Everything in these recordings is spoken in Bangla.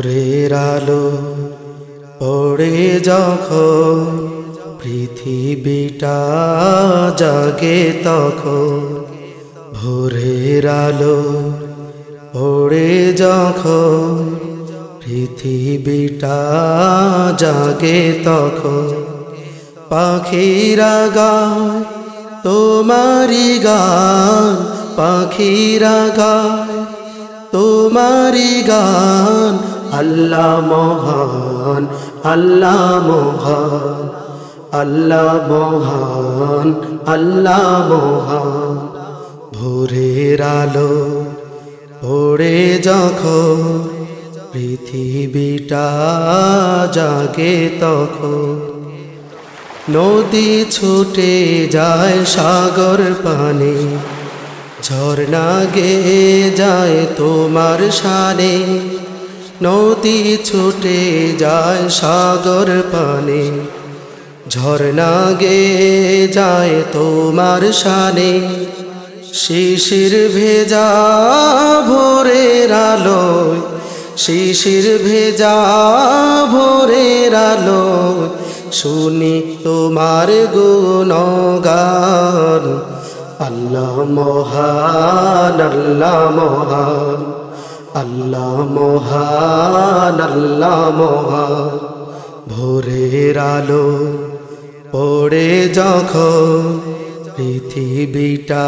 ভোরের আলো পড়ে যখন পৃথিবীটা জাগে তখন। ভোরের আলো পড়ে যখন পৃথিবীটা জাগে তখন। পাখিরা গায়, তোমারি গান, পাখিরা গায়, তোমারি গান আল্লাহ মহান আল্লাহ মহান আল্লাহ মহান আল্লাহ মহান। ভোরের আলো ভোরে যখন পৃথিবীটা জাগে তখন। নদী ছুটে যায় সাগর পানে, ঝর্ণা গে যায় তোমার সানে। নদী ছুটে যায় সাগর পানে। ঝর্ণা গে যায় তোমার সানে শিশির ভেজা ভোরের আলোয়। শিশির ভেজা ভোরের আলোয়। শুনি তোমার গুণগান। আল্লাহ মহান আল্লাহ মহান। আল্লাহ মহান আল্লাহ মহান। ভোরের আলো পড়ে যখন পৃথিবীটা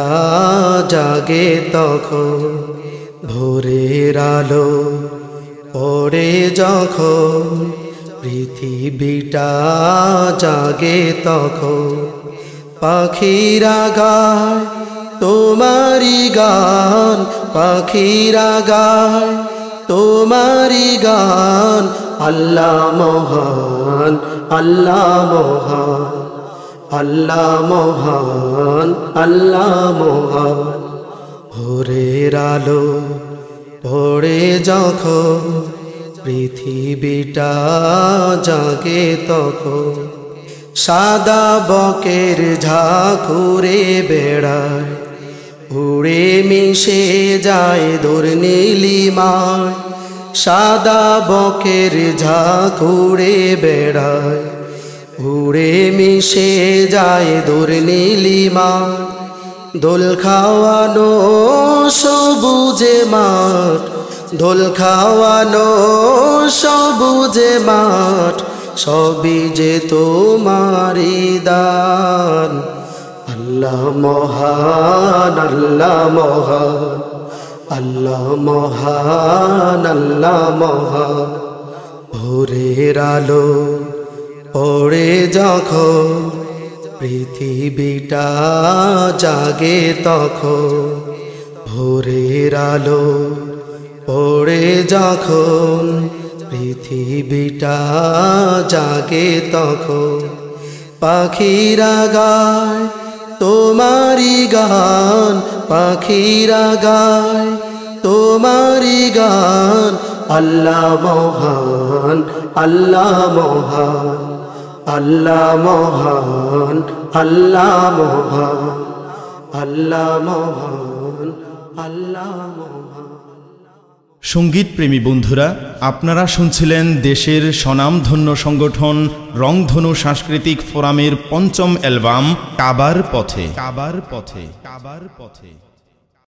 জাগে তখন। ভোরের আলো পড়ে যখন পৃথিবীটা জাগে তখন। পাখিরা গায় তোমারি গান পাখিরা গায় তোমারি গান, আল্লাহ মহান আল্লাহ মহান আল্লাহ মহান আল্লাহ মহান। ভোরের আলো পড়ে যখন পৃথিবীটা জাগে তখন সাদা বকের ঝাঁকুরে বেড়ায় উড়ে মিশে যায় দুর্নীলিমায় সাদা বকের ঝাঁকুরে বেড়ায়। উড়ে মিশে যায় দুর্নীলিমায় দোল খাওয়ানো সবুজে মাঠ, দোল খাওয়ানো সবুজে মাঠ, সবই যে তোমারি দান। আল্লাহ মহান আল্লাহ মহান আল্লাহ মহান আল্লাহ মহান। ভোরের আলো পড়ে যখন পৃথিবীটা জাগে তখন, ভোরের আলো পড়ে যখন পৃথিবীটা জাগে তখন, পাখিরা গায় তোমারি গান পাখিরা গায়, তোমারি গান, আল্লাহ মহান আল্লাহ মহান আল্লাহ মহান আল্লাহ মহান আল্লাহ মহান আল্লাহ মহান। সংগীত প্রেমী বন্ধুরা, আপনারা শুনছিলেন দেশের স্বনামধন্য সংগঠন রংধনু সাংস্কৃতিক ফোরামের পঞ্চম অ্যালবাম, কাবার পথে। কাবার পথে কাবার পথে।